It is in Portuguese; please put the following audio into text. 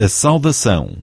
a saudação.